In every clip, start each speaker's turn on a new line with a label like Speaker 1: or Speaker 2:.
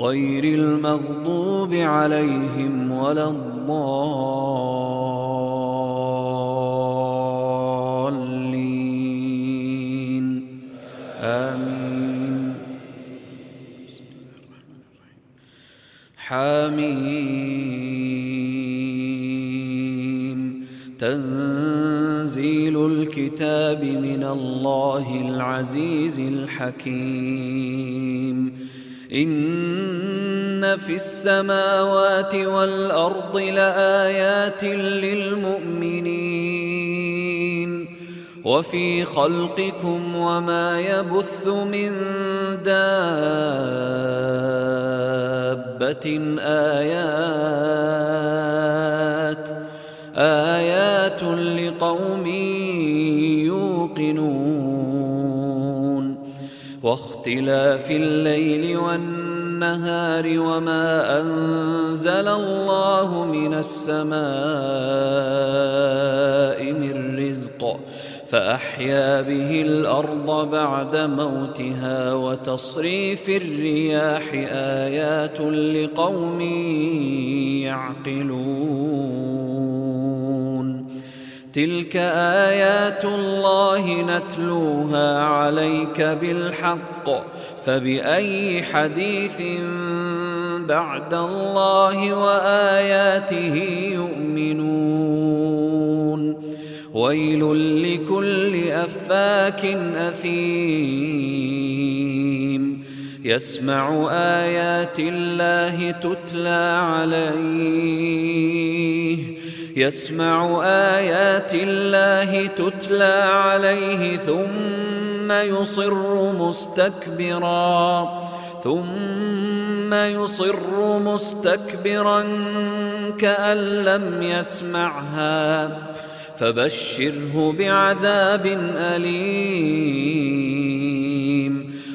Speaker 1: غير المغضوب عليهم ولا الضالين. آمين. حميم. تنزيل الكتاب من الله العزيز الحكيم. إن في السماوات والأرض لآيات للمؤمنين وفي خلقكم وما يبث من دابة آيات آيات لقوم يوقنون واختلاف الليل والنهار وما أنزل الله من السماء من رزق فأحيا به الأرض بعد موتها وتصريف الرياح آيات لقوم يعقلون تلك آيات الله نتلوها عليك بالحق فبأي حديث بعد الله وآياته يؤمنون؟ ويل لكل أفاك أثيم. يسمع آيات الله تتلى عليه. يسمع آيات الله تتلى عليه ثم يصر مستكبرا ثم يصر مستكبرا كأن لم يسمعها فبشره بعذاب أليم.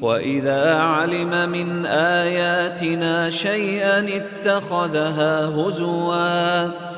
Speaker 1: وإذا علم من آياتنا شيئا اتخذها هزوا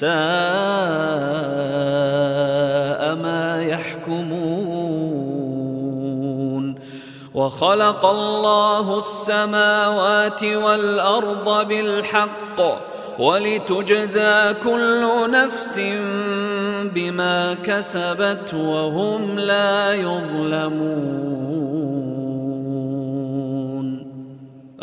Speaker 1: ساء ما يحكمون وخلق الله السماوات والأرض بالحق ولتجزى كل نفس بما كسبت وهم لا يظلمون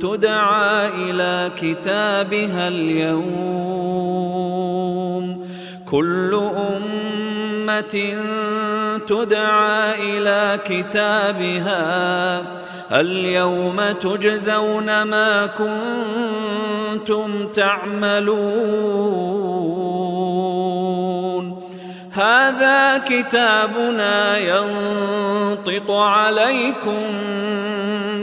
Speaker 1: تدعى إلى كتابها اليوم. كل أمة تدعى إلى كتابها اليوم تجزون ما كنتم تعملون. هذا كتابنا ينطق عليكم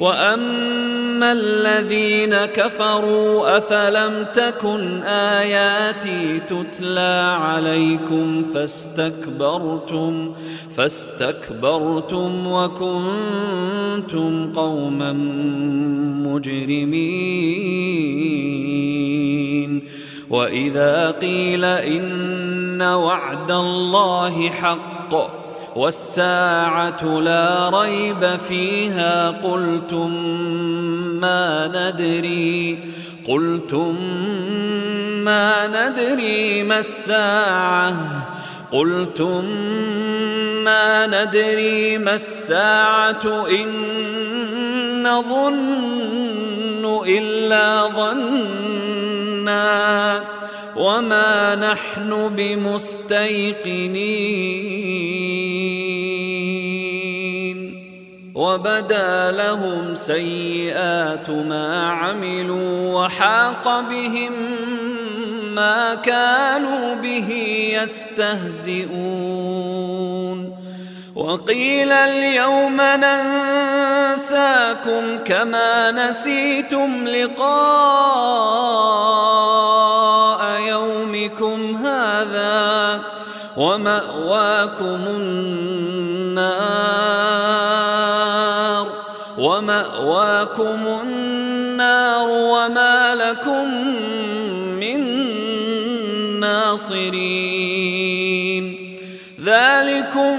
Speaker 1: وأما أما الذين كفروا أفلم تكن آياتي تتلى عليكم فاستكبرتم فاستكبرتم وكنتم قوما مجرمين وإذا قيل إن وعد الله حق والساعة لا ريب فيها قلتم ما ندري قلتم ما ندري ما الساعة قلتم ما ندري ما الساعة إن نظن إلا ظنّا وما نحن بمستيقنين وبدا لهم سيئات ما عملوا وحاق بهم ما كانوا به يستهزئون وقيل اليوم ننساكم كما نسيتم لقاء يومكم هذا ومأواكم النار ومأواكم النار وما لكم من ناصرين ذلكم